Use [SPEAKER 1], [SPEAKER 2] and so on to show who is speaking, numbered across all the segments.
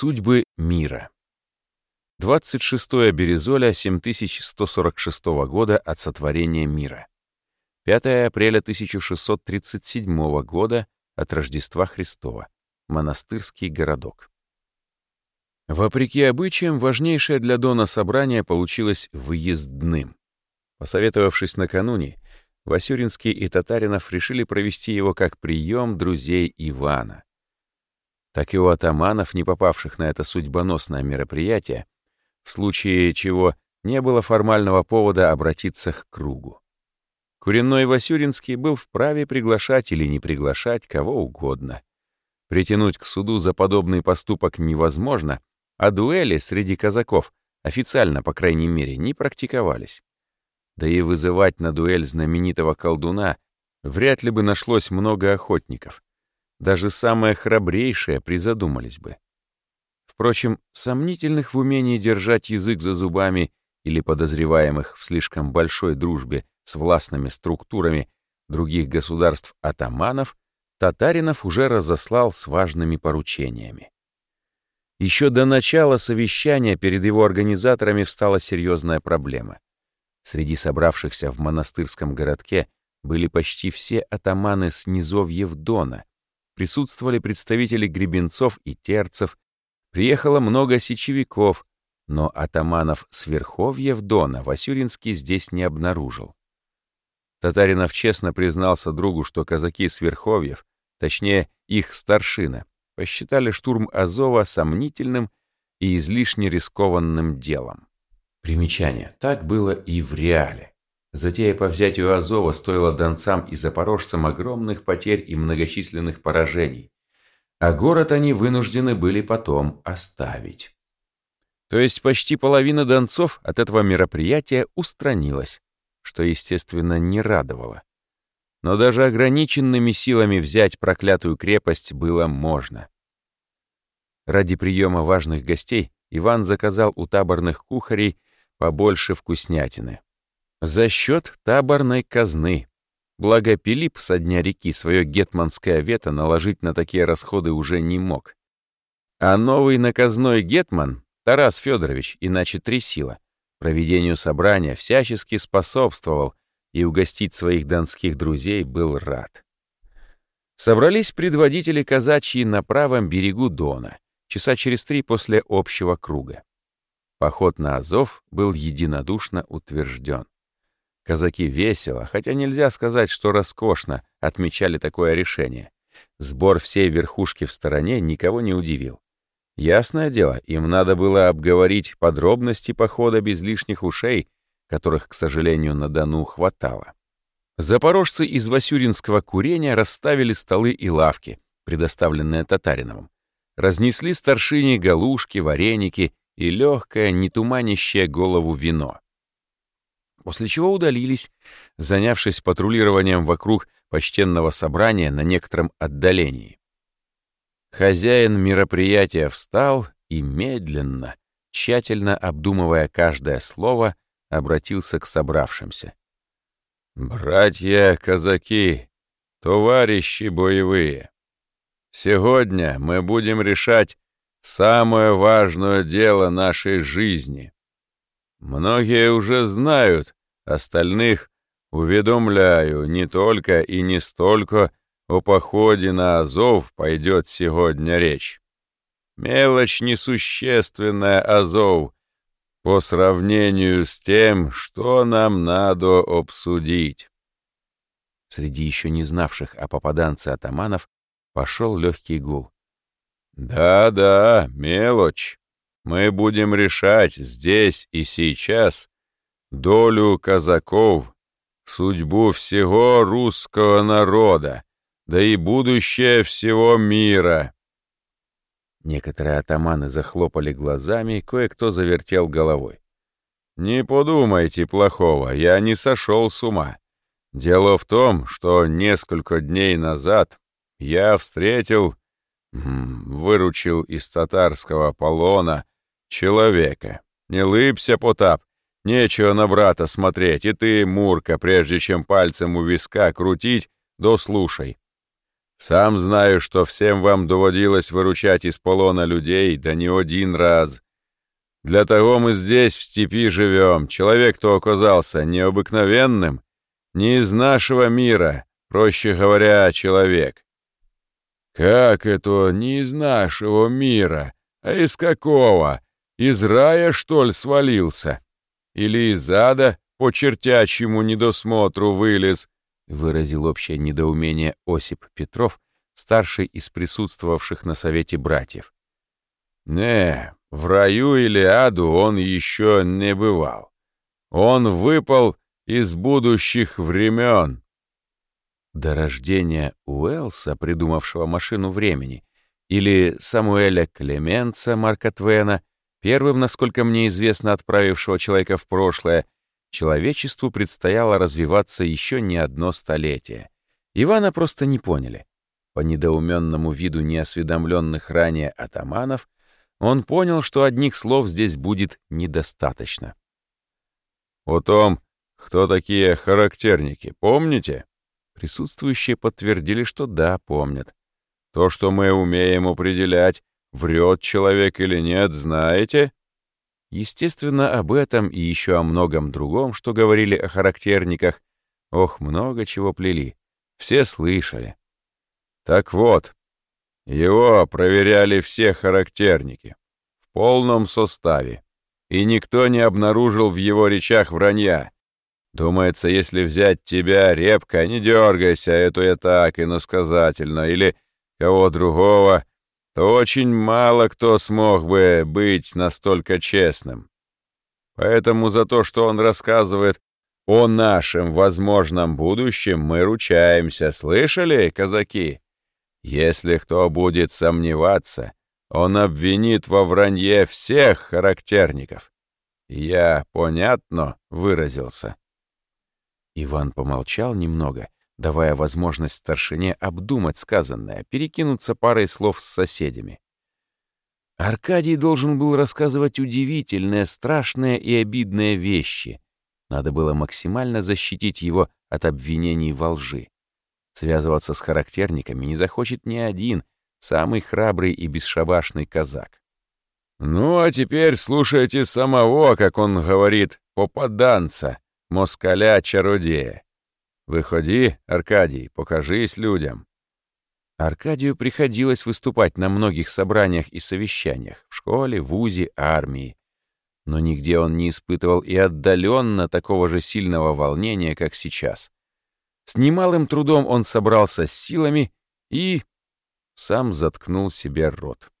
[SPEAKER 1] Судьбы мира. 26 Березоля 7146 года от сотворения мира. 5 апреля 1637 года от Рождества Христова. Монастырский городок. Вопреки обычаям, важнейшее для Дона собрание получилось выездным. Посоветовавшись накануне, Васюринский и Татаринов решили провести его как прием друзей Ивана так и у атаманов, не попавших на это судьбоносное мероприятие, в случае чего не было формального повода обратиться к кругу. Куренной Васюринский был вправе приглашать или не приглашать кого угодно. Притянуть к суду за подобный поступок невозможно, а дуэли среди казаков, официально, по крайней мере, не практиковались. Да и вызывать на дуэль знаменитого колдуна вряд ли бы нашлось много охотников. Даже самые храбрейшие призадумались бы. Впрочем, сомнительных в умении держать язык за зубами или подозреваемых в слишком большой дружбе с властными структурами других государств атаманов Татаринов уже разослал с важными поручениями. Еще до начала совещания перед его организаторами встала серьезная проблема. Среди собравшихся в монастырском городке были почти все атаманы с низовьев Дона, присутствовали представители гребенцов и терцев, приехало много сечевиков, но атаманов с верховьев Дона Васюринский здесь не обнаружил. Татаринов честно признался другу, что казаки с верховьев, точнее их старшина, посчитали штурм Азова сомнительным и излишне рискованным делом. Примечание. Так было и в реале. Затея по взятию Азова стоила донцам и запорожцам огромных потерь и многочисленных поражений, а город они вынуждены были потом оставить. То есть почти половина донцов от этого мероприятия устранилась, что, естественно, не радовало. Но даже ограниченными силами взять проклятую крепость было можно. Ради приема важных гостей Иван заказал у таборных кухарей побольше вкуснятины. За счет таборной казны. Благо Пилип со дня реки свое гетманское вето наложить на такие расходы уже не мог. А новый наказной гетман, Тарас Федорович, иначе Тресила, проведению собрания всячески способствовал и угостить своих донских друзей был рад. Собрались предводители казачьи на правом берегу Дона, часа через три после общего круга. Поход на Азов был единодушно утвержден. Казаки весело, хотя нельзя сказать, что роскошно, отмечали такое решение. Сбор всей верхушки в стороне никого не удивил. Ясное дело, им надо было обговорить подробности похода без лишних ушей, которых, к сожалению, на Дону хватало. Запорожцы из Васюринского курения расставили столы и лавки, предоставленные Татариновым. Разнесли старшине галушки, вареники и легкое, не туманящее голову вино после чего удалились, занявшись патрулированием вокруг почтенного собрания на некотором отдалении. Хозяин мероприятия встал и медленно, тщательно обдумывая каждое слово, обратился к собравшимся. «Братья-казаки, товарищи боевые, сегодня мы будем решать самое важное дело нашей жизни. Многие уже знают, остальных уведомляю, не только и не столько о походе на Азов пойдет сегодня речь. Мелочь несущественная Азов по сравнению с тем, что нам надо обсудить. Среди еще не знавших о попаданце атаманов пошел легкий гул. «Да-да, мелочь. Мы будем решать здесь и сейчас долю казаков, судьбу всего русского народа, да и будущее всего мира. Некоторые атаманы захлопали глазами, кое-кто завертел головой. «Не подумайте плохого, я не сошел с ума. Дело в том, что несколько дней назад я встретил, выручил из татарского полона человека. Не лыбся, Потап, нечего на брата смотреть, и ты, Мурка, прежде чем пальцем у виска крутить, дослушай. Сам знаю, что всем вам доводилось выручать из полона людей, да не один раз. Для того мы здесь, в степи, живем. Человек-то оказался необыкновенным, не из нашего мира, проще говоря, человек. Как это не из нашего мира? А из какого? Из рая, что ли, свалился? Или из ада по чертячьему недосмотру вылез? Выразил общее недоумение Осип Петров, старший из присутствовавших на совете братьев. Не, в раю или аду он еще не бывал. Он выпал из будущих времен. До рождения Уэлса, придумавшего машину времени, или Самуэля Клеменца Марка Твена, первым, насколько мне известно, отправившего человека в прошлое, человечеству предстояло развиваться еще не одно столетие. Ивана просто не поняли. По недоуменному виду неосведомленных ранее атаманов — он понял, что одних слов здесь будет недостаточно. «О том, кто такие характерники, помните?» Присутствующие подтвердили, что да, помнят. «То, что мы умеем определять, врет человек или нет, знаете?» Естественно, об этом и еще о многом другом, что говорили о характерниках, ох, много чего плели. Все слышали. Так вот, его проверяли все характерники. В полном составе. И никто не обнаружил в его речах вранья. Думается, если взять тебя, репка, не дергайся, это я так, иносказательно, или кого другого, очень мало кто смог бы быть настолько честным. Поэтому за то, что он рассказывает о нашем возможном будущем, мы ручаемся. Слышали, казаки? Если кто будет сомневаться, он обвинит во вранье всех характерников. Я понятно выразился. Иван помолчал немного, давая возможность старшине обдумать сказанное, перекинуться парой слов с соседями. Аркадий должен был рассказывать удивительные, страшные и обидные вещи. Надо было максимально защитить его от обвинений во лжи. Связываться с характерниками не захочет ни один, самый храбрый и бесшабашный казак. Ну, а теперь слушайте самого, как он говорит, попаданца, москаля-чародея. Выходи, Аркадий, покажись людям. Аркадию приходилось выступать на многих собраниях и совещаниях, в школе, вузе, армии. Но нигде он не испытывал и отдаленно такого же сильного волнения, как сейчас. С немалым трудом он собрался с силами и... сам заткнул себе рот.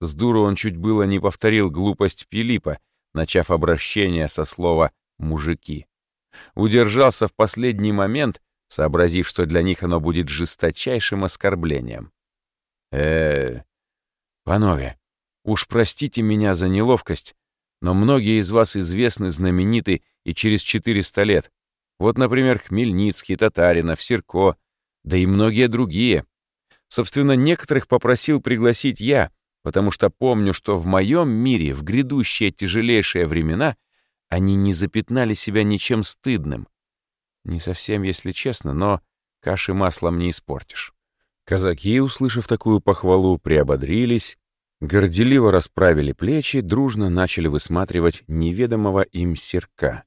[SPEAKER 1] С дуру он чуть было не повторил глупость Пилипа, начав обращение со слова «мужики». Удержался в последний момент, сообразив, что для них оно будет жесточайшим оскорблением. э панове, уж простите меня за неловкость, но многие из вас известны, знамениты и через 400 лет, вот, например, Хмельницкий, Татаринов, Серко, да и многие другие. Собственно, некоторых попросил пригласить я, потому что помню, что в моем мире в грядущие тяжелейшие времена они не запятнали себя ничем стыдным. Не совсем, если честно, но каши маслом не испортишь. Казаки, услышав такую похвалу, приободрились, горделиво расправили плечи, дружно начали высматривать неведомого им серка.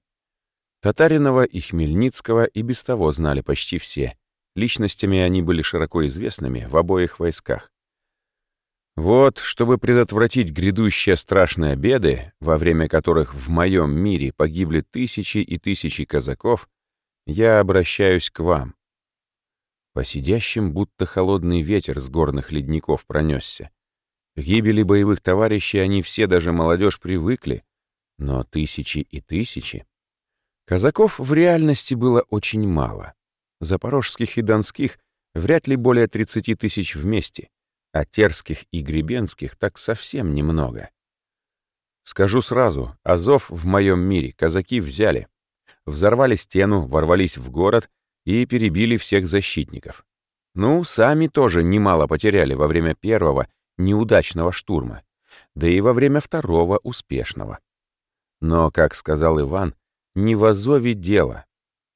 [SPEAKER 1] Татаринова и Хмельницкого и без того знали почти все. Личностями они были широко известными в обоих войсках. Вот, чтобы предотвратить грядущие страшные беды, во время которых в моем мире погибли тысячи и тысячи казаков, я обращаюсь к вам. По сидящим будто холодный ветер с горных ледников пронесся. Гибели боевых товарищей они все, даже молодежь, привыкли, но тысячи и тысячи Казаков в реальности было очень мало. Запорожских и донских вряд ли более 30 тысяч вместе, а терских и гребенских так совсем немного. Скажу сразу, Азов в моем мире казаки взяли. Взорвали стену, ворвались в город и перебили всех защитников. Ну, сами тоже немало потеряли во время первого неудачного штурма, да и во время второго успешного. Но, как сказал Иван, не в Азове дело.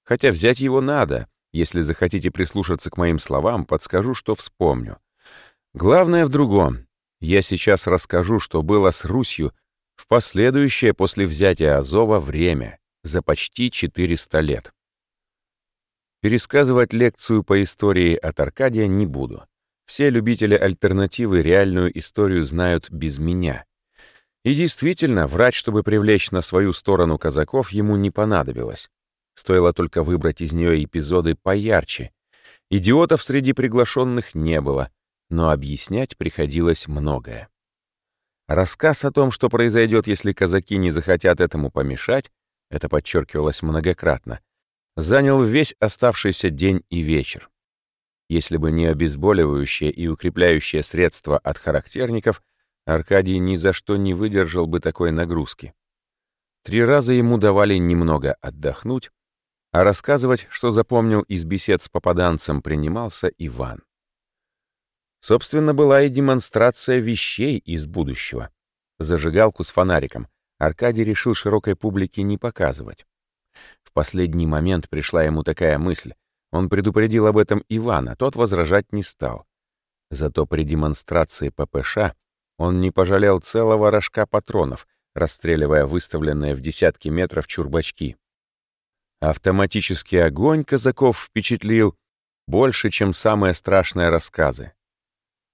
[SPEAKER 1] Хотя взять его надо, Если захотите прислушаться к моим словам, подскажу, что вспомню. Главное в другом. Я сейчас расскажу, что было с Русью в последующее после взятия Азова время, за почти 400 лет. Пересказывать лекцию по истории от Аркадия не буду. Все любители альтернативы реальную историю знают без меня. И действительно, врать, чтобы привлечь на свою сторону казаков, ему не понадобилось. Стоило только выбрать из нее эпизоды поярче. Идиотов среди приглашенных не было, но объяснять приходилось многое. Рассказ о том, что произойдет, если казаки не захотят этому помешать, это подчеркивалось многократно, занял весь оставшийся день и вечер. Если бы не обезболивающее и укрепляющее средства от характерников, Аркадий ни за что не выдержал бы такой нагрузки. Три раза ему давали немного отдохнуть, а рассказывать, что запомнил из бесед с попаданцем, принимался Иван. Собственно, была и демонстрация вещей из будущего. Зажигалку с фонариком Аркадий решил широкой публике не показывать. В последний момент пришла ему такая мысль. Он предупредил об этом Ивана, тот возражать не стал. Зато при демонстрации ППШ он не пожалел целого рожка патронов, расстреливая выставленные в десятки метров чурбачки. Автоматический огонь казаков впечатлил больше, чем самые страшные рассказы.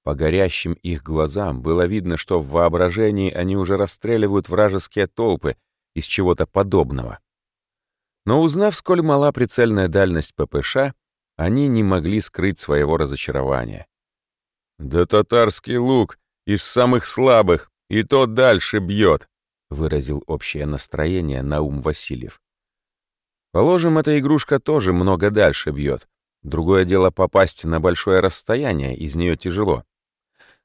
[SPEAKER 1] По горящим их глазам было видно, что в воображении они уже расстреливают вражеские толпы из чего-то подобного. Но узнав, сколь мала прицельная дальность ППШ, они не могли скрыть своего разочарования. «Да татарский лук из самых слабых, и то дальше бьет», выразил общее настроение Наум Васильев. Положим, эта игрушка тоже много дальше бьет. Другое дело попасть на большое расстояние, из нее тяжело.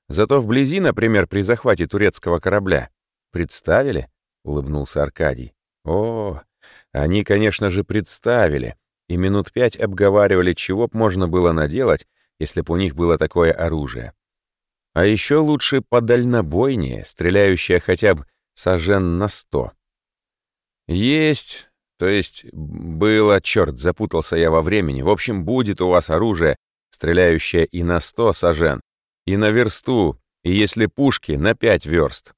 [SPEAKER 1] Зато вблизи, например, при захвате турецкого корабля. Представили? Улыбнулся Аркадий. О, они, конечно же, представили, и минут пять обговаривали, чего б можно было наделать, если б у них было такое оружие. А еще лучше подальнобойнее, стреляющее хотя бы сожен на сто. Есть, то есть было, черт, запутался я во времени. В общем, будет у вас оружие, стреляющее и на сто сажен, и на версту, и если пушки, на пять верст.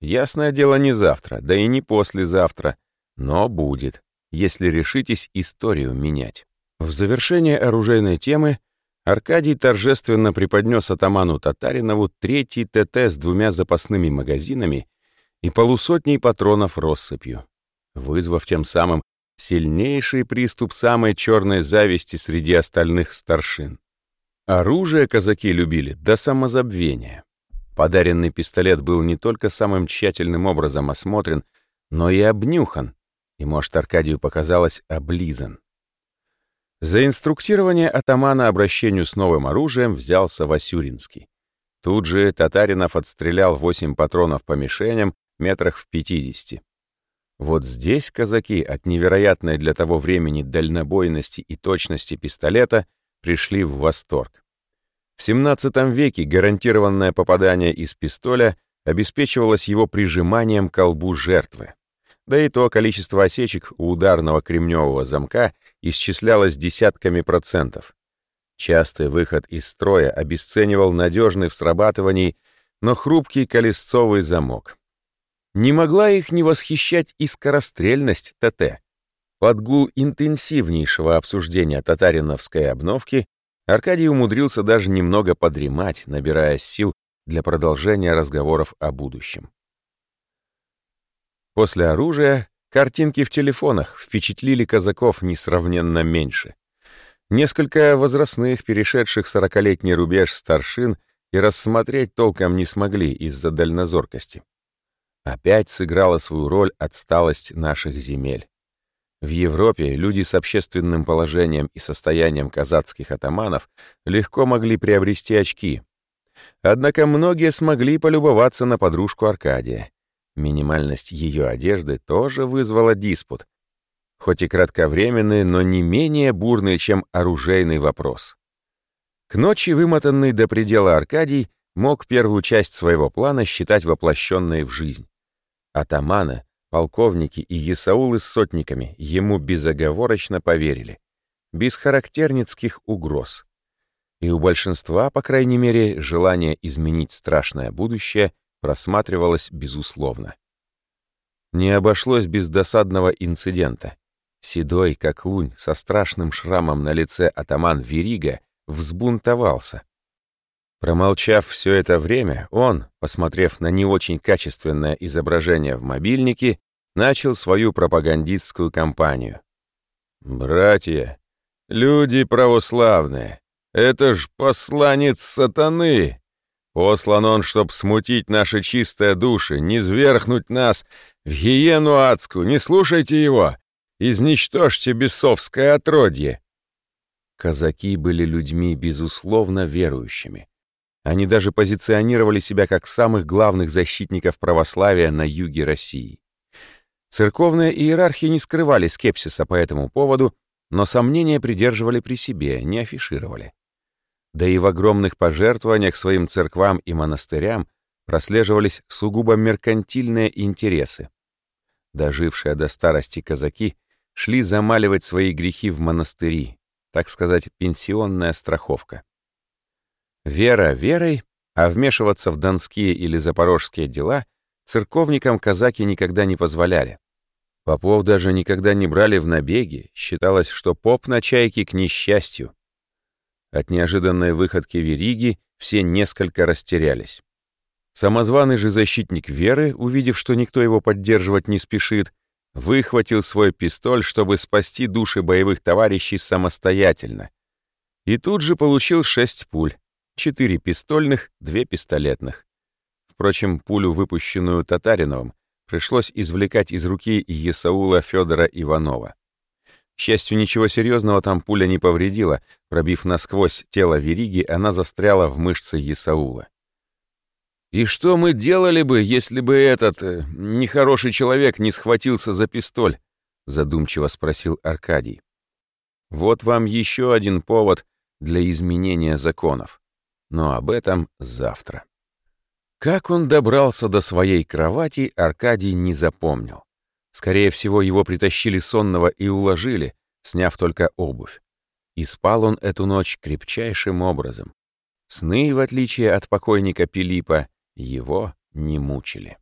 [SPEAKER 1] Ясное дело, не завтра, да и не послезавтра — но будет, если решитесь историю менять. В завершение оружейной темы Аркадий торжественно преподнес атаману Татаринову третий ТТ с двумя запасными магазинами и полусотней патронов россыпью, вызвав тем самым сильнейший приступ самой черной зависти среди остальных старшин. Оружие казаки любили до самозабвения. Подаренный пистолет был не только самым тщательным образом осмотрен, но и обнюхан, и, может, Аркадию показалось, облизан. За инструктирование атамана обращению с новым оружием взялся Васюринский. Тут же Татаринов отстрелял восемь патронов по мишеням метрах в пятидесяти. Вот здесь казаки от невероятной для того времени дальнобойности и точности пистолета пришли в восторг. В XVII веке гарантированное попадание из пистоля обеспечивалось его прижиманием к колбу жертвы. Да и то количество осечек у ударного кремневого замка исчислялось десятками процентов. Частый выход из строя обесценивал надежный в срабатывании, но хрупкий колесцовый замок. Не могла их не восхищать и скорострельность ТТ. Под гул интенсивнейшего обсуждения татариновской обновки Аркадий умудрился даже немного подремать, набирая сил для продолжения разговоров о будущем. После оружия картинки в телефонах впечатлили казаков несравненно меньше. Несколько возрастных, перешедших сорокалетний рубеж старшин и рассмотреть толком не смогли из-за дальнозоркости. Опять сыграла свою роль отсталость наших земель. В Европе люди с общественным положением и состоянием казацких атаманов легко могли приобрести очки. Однако многие смогли полюбоваться на подружку Аркадия. Минимальность ее одежды тоже вызвала диспут, хоть и кратковременный, но не менее бурный, чем оружейный вопрос. К ночи вымотанный до предела Аркадий мог первую часть своего плана считать воплощенной в жизнь. Атаманы, полковники и Есаулы с сотниками ему безоговорочно поверили. без характерницких угроз. И у большинства, по крайней мере, желание изменить страшное будущее просматривалось безусловно. Не обошлось без досадного инцидента. Седой, как лунь, со страшным шрамом на лице атаман Верига взбунтовался. Промолчав все это время, он, посмотрев на не очень качественное изображение в мобильнике, начал свою пропагандистскую кампанию. «Братья, люди православные, это ж посланец сатаны! Послан он, чтоб смутить наши чистые души, не зверхнуть нас в гиену адскую, не слушайте его! Изничтожьте бесовское отродье!» Казаки были людьми, безусловно, верующими. Они даже позиционировали себя как самых главных защитников православия на юге России. Церковные иерархи не скрывали скепсиса по этому поводу, но сомнения придерживали при себе, не афишировали. Да и в огромных пожертвованиях своим церквам и монастырям прослеживались сугубо меркантильные интересы. Дожившие до старости казаки шли замаливать свои грехи в монастыри, так сказать, пенсионная страховка. Вера верой, а вмешиваться в донские или запорожские дела церковникам казаки никогда не позволяли. Попов даже никогда не брали в набеги, считалось, что поп на чайке к несчастью. От неожиданной выходки Вериги все несколько растерялись. Самозваный же защитник веры, увидев, что никто его поддерживать не спешит, выхватил свой пистоль, чтобы спасти души боевых товарищей самостоятельно. И тут же получил шесть пуль, четыре пистольных, две пистолетных. Впрочем, пулю, выпущенную Татариновым, пришлось извлекать из руки Есаула Федора Иванова. К счастью, ничего серьезного там пуля не повредила, пробив насквозь тело Вериги, она застряла в мышце Есаула. «И что мы делали бы, если бы этот э, нехороший человек не схватился за пистоль?» — задумчиво спросил Аркадий. «Вот вам еще один повод для изменения законов но об этом завтра. Как он добрался до своей кровати, Аркадий не запомнил. Скорее всего, его притащили сонного и уложили, сняв только обувь. И спал он эту ночь крепчайшим образом. Сны, в отличие от покойника Пилипа, его не мучили.